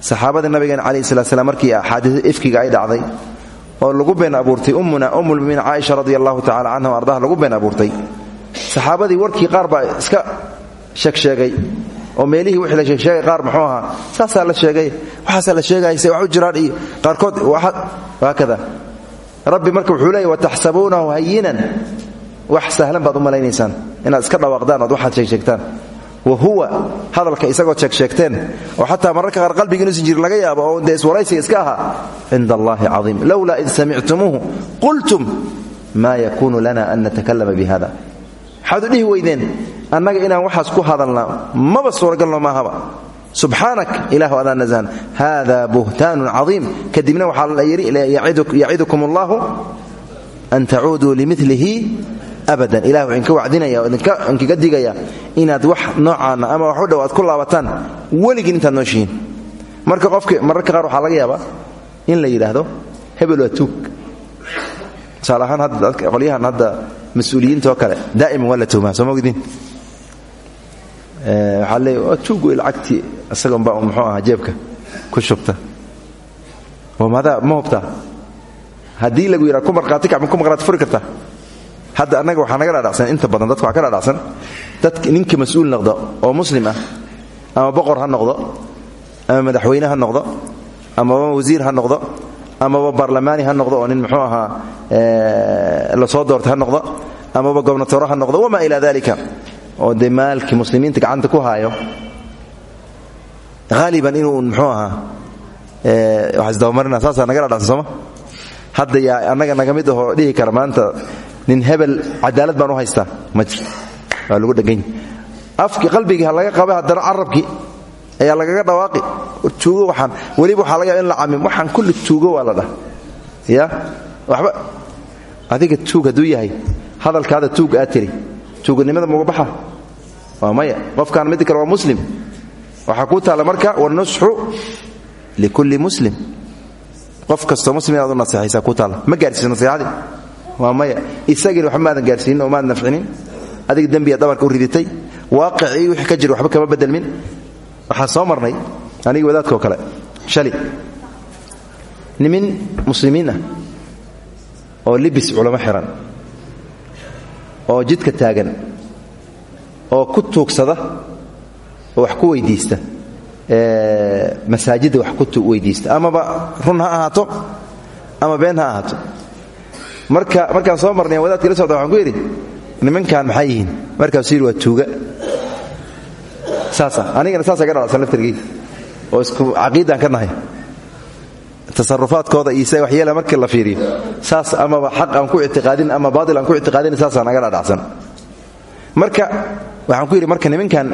Saxaabada nabigeena calayhi salat slam markii axaadiis ifkiga ay dhacday oo lagu been abuurtay. Ummuna ummulmuminiin caaisha radi allahu tacala canha ardaha lagu been abuurtay. Saxaabadii warkii qaar baa iska sheegsheegay oo meelihii wixii la sheegsheegay qaar muxuu ahaa saasaa la sheegay waxaasaa la sheegayse wax u jiraan iyo qaarkood haakada rabbi marka wuxuu leeyay wataxsabuunahu hayinan wax sahlan baad u malaynaysaan inaad iska dhawaaqdaan ood waxaad sheegsheegtaan wa huwa hadalka isagood sheegsheegteen oo xataa mararka qaar qalbiga inuusan jirin laga yaabo oo dee iswaraysiga iska ahaa cinda allahi caiim lowlaa id samictumuuhu qultum maa yakuunu lana an natakalama bi hada waxaad u dhihi weydeen annaga inaan waxaas ku hadalna maba suuragalno maahaba. Subxaanak ilahu adaa nasahan hada buhtaanun caiim kadibna waxaa la yidhi yacidukum allahu an tacuuduu limilihi abadan. Ilah wuxuu inka wacdinaya oo inkaga digaya inaad wax noocaana ama wax u dhow aad ku laabataan. Nooshihiin marka qofki mararka qaar waxaa laga yaabaa in la yidhaahdo hebel waa tuug. Tusaale ahaan hadda qolyahan hadda mas'uuliyiinta oo kale daa'iman waa la tuumaa. Soo mogdiin waa tuug wey lacagtii isagoonba muxuu ahaa jeebka ku shubta. Oo madaa ma hubtaa? Lagu yidhaha ku markhaati kac ma ku markhaati furi kartaa hadda annaga waxaa naga dhadhacsan inta badan dadka ka dhadhacsan dadka ninka mas'uul oo muslim ah ama boqor ha noqdo ama madaxweyne ha noqdo amaba wasiir ha noqdo amaba baarlamaani ha noqdo oo nin muxuu ahaa la soo doortay ha noqdo amaba gobnatoro ha noqdo wamaa ilaa dalika oo dee muslimiinta gacanta ku haayo haaliban inuu muxuu ahaa wax isdabamarina saasaa naga dhadhacsan hadda yaa annaga naga mid ahoo dhihi kara maanta nin hebel cadaalad baan u haystaa. Waa lagu dhegany afkii qalbigii ha laga qaba haddana carabkii ayaa lagaga dhawaaqi. Tuugo waxaan weliba waxaa laga in la camim waxaan kulli tuugo waa ya? Waxba. Adiga tuug hadduu yahay hadalkaada tuug aad tiri. Tuuganimada muga baxa? Waa maya. Qofkaan mid kale waa muslim. Waxaa kuu taalla marka wanusxu likulli muslim. Qof kastoo muslim inaad u naseexaysaa kuu ma gaarsiiso naseexadii waa maya. Isagiina waxba maadan gaarsiinin oo maadan nafcinin. Adiga dembigaad dhabarka u riditay. Waaqicii wixii ka jira waxba kama bedelmin. Waxaan soo marnay anigi wadaadkoo kale. Shali. Nimin muslimiin ah oo libis culamo xihan oo jidka taagan oo ku tuugsada oo wax ku weydiista masaajidda wax ku weydiista. Amaba run ha ahaato ama been ha ahaato markaan soo marnay wadaadkii la socda waxaan ku yidhi nimankan maxay yihiin? Markaasuu yidhi waa tuuga. Saasa anigana saasa ga dhacsan oo isku caqiidaan ka nahay. Tasarufaadkooda iyo se waxyeela markii la fiiriyo. Saas amaba xaq aan ku ictiqaadin ama baatil aan ku ictiqaadin saasaan naga dhadhacsan. Marka waxaan ku yidhi marka nimankan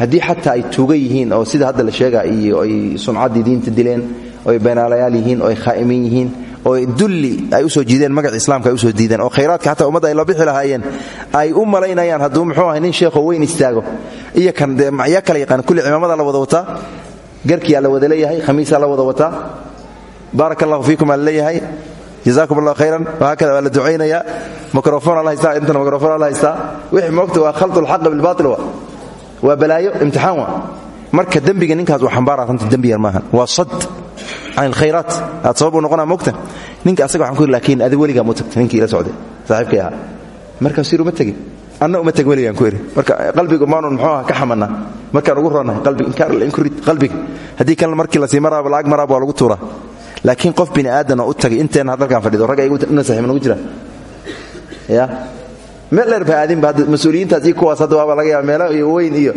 haddii xataa ay tuuga oo sida hadda la sheega ay suncaddii diinta dileen oo ay beenaalayaal yihiin oo ay khaa'imin yihiin oo dulli ay u soo jiideen magaca islaamka ay u soo diideen oo khayraadka xataa ummadda ay la bixi lahaayeen ay u malaynayaan hadduu muxuu ahay nin sheekho weyn istaago. Iyo kan dee yaa yaqaan kulli cimaamada la wada wataa garkiyaa la wada leeyahay khamiisaa la wada wataa allahu fiikum aa la jazakum allah khayran wahaakada waa la ducaynayaa. Mikrofon ala haystaa intana mikrofon ala haystaa. Wixii moogta waa khaltu lxaqa bilbaatil wa? Waa balaayo imtixaan wa? Marka dembiga ninkaas uu xambaara runta dembi maahan. Waa sad can alkhayraat aad sababuu noqonaa mogta ninka asaga waxaan ku yidhi laakiin adi weligaa mu tagta ninkii ila socday saaxiibkay ahaa markaasuu yidhi uma tegin anna uma teg weligaan ku idhi marka qalbigu maanun muxuu ka xamanaa markaan ugu roonnahay qalbiga inkurid qalbiga haddii kan markii la sii maraaba lacag maraaba waa lagu tuuraa laakiin qof bini aadan u tagay inteenna dalkaan fadhido ragga igu nasaxi manugu jira ya meel dheer ba aadinba hadda mas'uuliyiintaas iyo kuwaas hadda waaba laga yaaba meelo iyo weyn iyo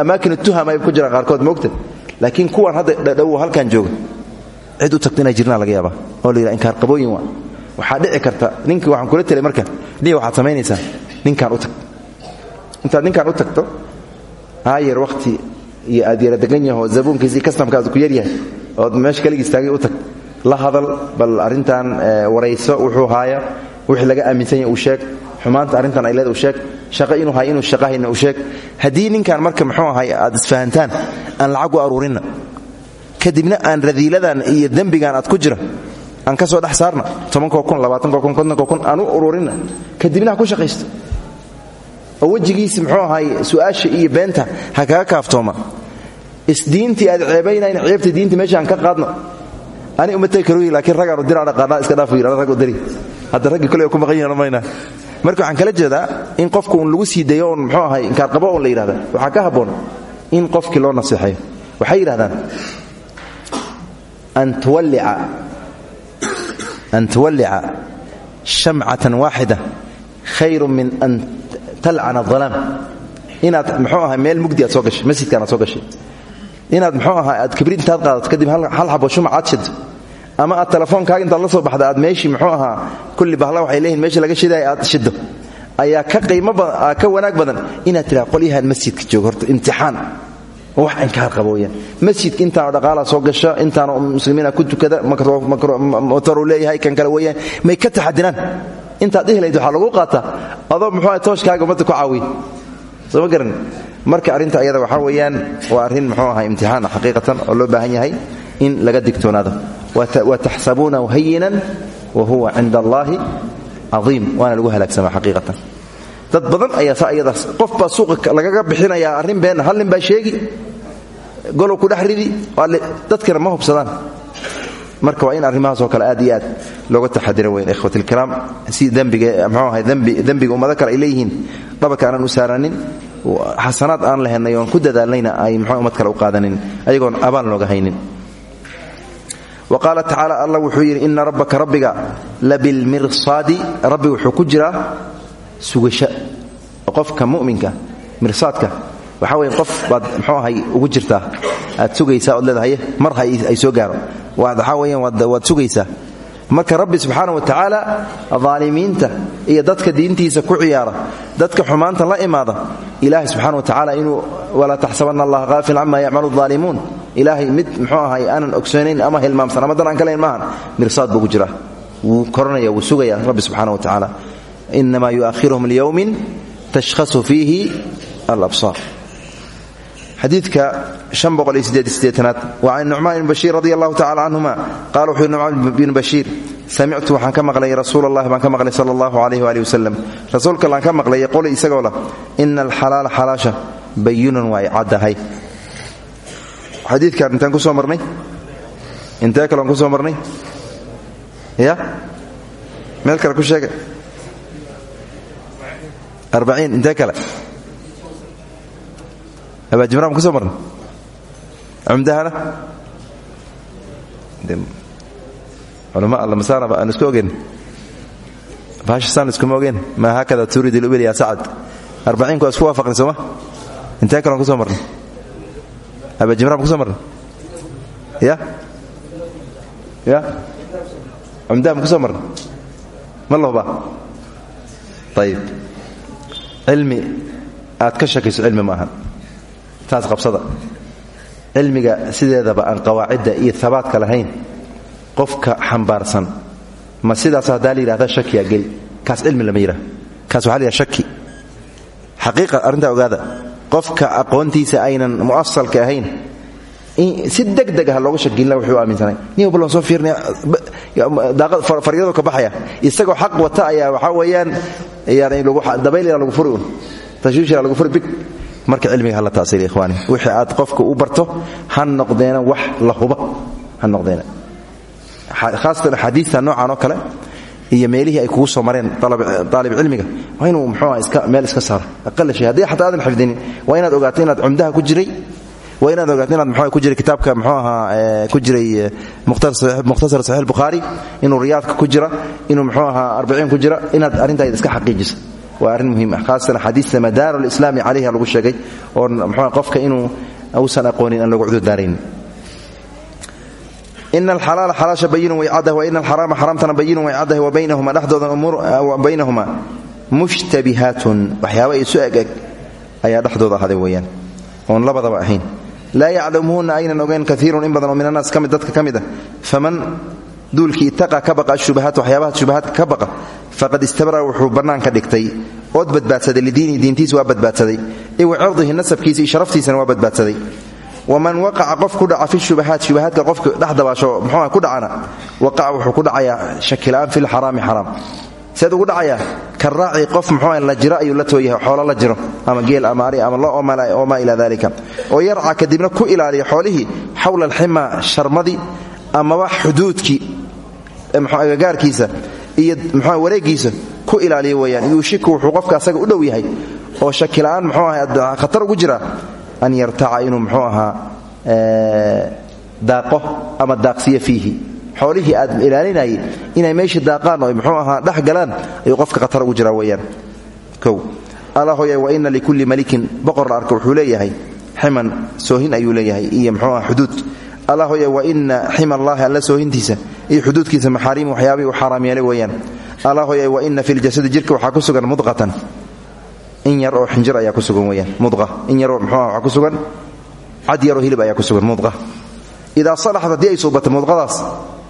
amaakin tuham ay ku jiraan qaarkood moogta laakiin kuwan hadda dhadhow halkan jooga cid u tagto inay jirnaa laga yaaba oo la yidhaha inkaar qabooyin waa. Waxaa dhici karta ninkii waxaan kula telay marka niya waxaad samaynaysaa ninkaan u tag. Intaad ninkaan u tagto haayar wakhti iyo aad yara degan yaho zabuunkiisii kastamkaas ku yaryahay ood meesha kaligiis taagay u tag. La hadal bal arrintan warayso wuxuu haaya wixii laga aaminsan yahay uu sheeg xumaanta arrintan ay leeda u sheeg shaqo inuu hay inuu shaqahayna u sheeg. Haddii ninkan marka muxuu ahay aad isfahantaan aan lacag u aruurinna kadibna aan radiiladan iyo dembigan aad ku jira aan ka soo dhex saarna tobankoo kun labaatankoo kun kontonkoo kun aan u ururinna kadibna ku shaqaysto. Oo wejigiisi muxuu ahay su'aasha iyo beenta ha kaga kaaftooma. Isdiintii aad ceebaynayna ceebta diinta meesha ka qaadno. Ani uma tegi karuyi laakiin ragaanu diraana qaadnaa iska dhaaf rag u dari hadda raggii koley ku maqan mayna marka waxaan kala jeedaa in qofku uun lagu sii dayo oon muxuu ahay inkaar qabo oon la yidhahda waxaa ka habboon in qofkii loo naseexayo waxay yidhahdaan an tuwallica shamcatan waaxida khayrun min an talcana alaam inaad muxuu ahay meel mugdi aad soo gashay masjidkaan aad soo gashay inaad muxuu ahaa aad kibrid intaad qaadato kadib hal xabo shumac aad shiddo ama aad telefoonkaaga intaad la soo baxda aad meeshii muxuu ahaa kulli bahla waxay leeyihiin meesha laga shidaaya aad wax inkaar qaba weyaan masjidka intaanoo dhaqaalaa soo gasha intaanoo muslimiina ku tukada motoruu leeyahay kan kale weyaan may ka taxadiraan intaad dhihi layd waxaa lagu qaataa adoo muxuu tooshkaaga ummadda ku caawiya soo ma marka arrinta ayada waxaa weeyaan waa arrin muxuu ahaa imtixaan xaqiiqatan oo loo baahan yahay in laga digtoonaado. Wataxsabuunahu hayinan wa huwa cinda allaahi caiim waana lagu halaagsamaa xaqiiqatan dad badan ayaa saa iyadaas. Qof baa suuqa lagaga bixinayaa arrin beenna hal nin sheegi. Golow ku dhex ridi ma hubsadaan. Marka waa in arrimahaasoo kale aad iyo aad looga taxadira weyn ikhwatilkiraam si dembiga mxuu ahay dembiga ummado kale ay leeyihiin. Dhabarka u saaranin xasanaad aan la hennay ku dadaalnayna ay mxuu ummad kale u qaadanin. Ayagoon abaal looga haynin. Wa qaala tacaala allah wuxuu yidhi ina rabbaka rabbiga labilmirsaadi rabbi sugasho qofka muminka mirsaadka. Waxaa weya qof baad mxuu ahay ugu jirtaa aad sugaysaa ood leedahay mar ay soo gaaro. Waxaa weyaan waad sugaysaa. Marka rabbi subxaana wa tacaala aalimiinta iyo dadka diintiisa ku ciyaara dadka xumaanta la imaada ilaahay subxana wa tacaala inuu walaa taxsabanna allaha haafil cama yacmalu aalimuun ilaahay mid muxuu ahay aanan ogsoonayn ama hilmaamsan ama aan ka layn maahan mirsaad buu ku jiraa. Wuu koranaya wuu sugaya rabbi subxana wa tacaala inama yuahiruhum liyowmin tashhasu fiihi alabsaar xadiidka aad wa can nucmaan bn bashiir radi allahu tacala canhuma qala wuxuu nucmaan bnu bashiir samictu waxaan ka maqlay rasuul allahi baan ka maqlay sala allahu alayh wali wasalam rasuulka laan ka maqlay qoli isagoo lah ina alxalaala xalaasha bayinun waa ay caddahay xadiidkan intaan ku soo marnay intee kaloon ku soo marnay ya meel kale ku sheega arbaciin intee kale? Abaajimraan ku soo marna cumdahana culama alla masaanaba aan isku ogeyn. Bahasha saan iskuma ogeyn? Maa haakada turid ilubel ya sacad? Arbaciinku waa isku waafaqni sooma intee kaloon ku soo marna abaajimraan ku soo marna ya? Ya? Cumdaha ma ku soo marna ma lahuba? Ayib cilmi aad ka shakayso cilmi maaha. Taas qabsada. Cilmiga sideedaba aan qawaacidda iyo abaadka lahayn qofka xambaarsan. Ma sidaas haddaa la yidhahda shakiyaa geli kaas cilmi lama yidhaha kaas waxa la yidhaha shaki. Xaqiiqa arrintaa ogaada qofka aqoontiisa aynan mu'asalka ahayn si degdeg ah looga shakiinla wuxuu aaminsanay. Nin ballan soo fiirnaya faryadoo ka baxaya. Isagoo xaq wata ayaa waxaa weeyaan yani dabayl lagu furi un. Tashiishila lagu furi big. Marka cilmiga hala taasir ikhwaani. Wixii aad qofka u barto ha noqdeena wax la huba ha noqdeena. Khaasatan axaadiista noocan oo kale iyo meelihii ay kugu soo mareen aalib cilmiga waa inuu mxuuah meel iska saaro. Aqala shay haddii xataa aadan xifdinin inaad ogaato ku jiray waa inaad ogaato inaad mxu ku jiray kitaabka mxuu ahaa ku jiray mukhtasar saxiix bukhaari inuu riyaadka ku jira inuu mxuu ahaa arbiciin ku jira. Inaad arrintayda iska xaqiijiso waa arrin muhiim ah khaasatan axaadiista madaaru lislaami calayha lagu sheegay oo mxuu qofka inuu uusan aqoonin aan loogu cudurdaarayn ina alxalaala xalaasha bayinun way caddahay wa ina alxaraama xaraamtana bayinun way caddahay wa baynahuma dhexdooda baynahuma mushtabihaatun. Waxyaaba isu eg eg ayaa dhexdooda ahaday weeyaan. Oon labadaba ahayn laa yaclamuhunna aynan ogeyn kaiirun in badan oo min annaas ka mid dadka ka mid ah. Faman duulkii ittaqa ka baqa ashubahaat waxyaabaha shubahaadka ka baqa faqad istabra wuxuu bannaanka dhigtay. Ood badbaadsaday lidiinihi diintiisa waa badbaadsaday. Iwa cirdihi nasabkiisa iyo sharaftiisana waa badbaadsaday. Waman waqaca qof ku dhaca fi shubahaat shubahaadka seed ugu dhacayaa ka raaci qof muxuuha la jiro ayuu la tooyahay xoolo la jiro ama geel ama ari ama lo oo maa ilaa dalika oo yarca kadibna ku ilaaliya xoolihii xawla alxima sharmadii amaba xuduudkii agagaarkiisa iyo mxua wareegiisa ku ilaaliya weyaan yuushiku wuxuu qofka u dhow yahay oo shakila'aan muxuu aha khatar ugu jira an yartaca inuu muxuu ahaa daaqo ama daaqsiyo fiihi xoolihii aad ilaalinayay inay meeshii daaqaan oo muxuu ahaa dhex galaan ayuu qofka khatar ugu jira weyaan kow allahoy wa ina likulli malikin boqor la arka wuxuu soohin ayuu leeyahay iyo muxuu aha xuduud. Allahoy wa ina xima allahi alla soohintiisa iyo xuduudkiisa maxaariimi waxyaabihii u xaaraam yeelay weeyaan. Allahoy wa ina fi ljasadi jirka waxaa ku sugan mudqatan in yar oo xinjir ayaa ku sugan weyaan mudqa in yaroo muxuuha waxaa ku sugan cad hilib ayaa ku sugan mudqa idaa salaxat haddii ay suubato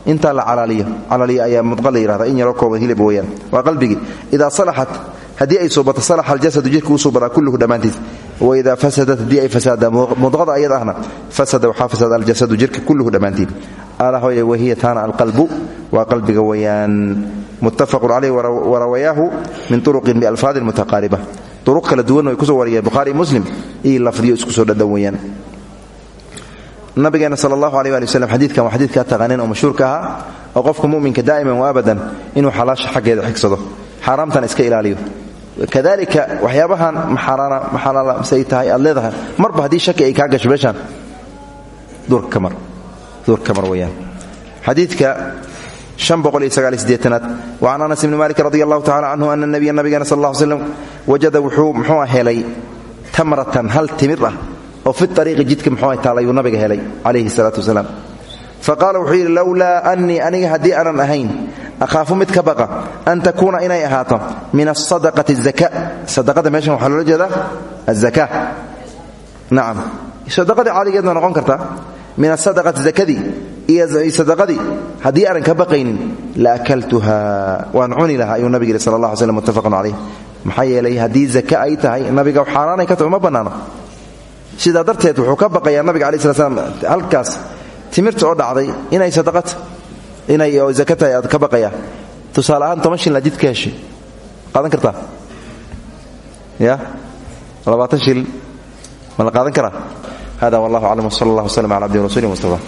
intaa la calaaliyo. Calaaliyo ayaa mudqa la in yaroo kooban hilib weeyaan. Waa qalbigii. Idaa salaxat haddii ay suubato salaxa aljasadu jirka uu suubanaa kulluhu dhammaantiis. Waidaa fasadat haddii ay fasaadaan mudqada ayad ahna fasada waxaa fasada aljasadu jirka kulluhu dhammaantiin alahoye wahiya taana alqalbu waa qalbiga weeyaan. Muttafaqun caleyh warawayaahu min turuqin bialfaadin mutaqaariba. Uruq kala duwan way ku soo wariyeen bukhaari muslim iyo lafdiyo isku soo dhadhan weeyaan nabigeena sal allahu aleh ali waslm xadiidkan waa taqaaneen oo mashhuurka ahaa oo qofka muminka daa'iman wa abadan inuu xalaasha xaggeeda xigsado. Xaaraamtan iska ilaaliyo. Kadalika waxyaabahan maxaaraana maxalaala say tahay aad leedahay. Marba haddii shaki ay kaa gasho meeshaan. Duurka ka mar. Weeyaan. Xadiidka aad waan anas bni malik radi allahu tacala canhu ana nabiya nabigeena sal ll slm wajada wuxuu muxuu helay tamratan hal timir ah oo fi ariiqi jidka muxuu taal ayuu nabiga helay calayhi salaatu wasalaam. Faqaala wuxuu yidhi lowlaa annii aniga haddii ahayn akhaafu mid ka an takuuna inay ahaato min asadaqati zaka sadaqada meeshan waxaa loola jeedaa azaka nacam sadaqadii caadigeedna noqon kartaa? Min asadaqati zakadii iyo sadaqadii haddii aanan ka baqaynin la akaltuha waan cuni lahaa ayuu nabig yidhi sal allah alay muttafaqun calayh maxaa yeelay haddii zaka ay nabiga xaaraanay ka tahay uma sidaa darteed wuxuu ka baqayaa nabiga alai slat slam halkaas timirta oo dhacday inay sadaqata inay oo zaka tahay aad ka baqayaa. Tusaale ahaan toban shilin jidka heshay. Qaadan kartaa? Ya? Labaatan shilin. Ma la qaadan karaa? Hada wallahu aclam wsala allah wslm cala abdihi rasuuli mustafa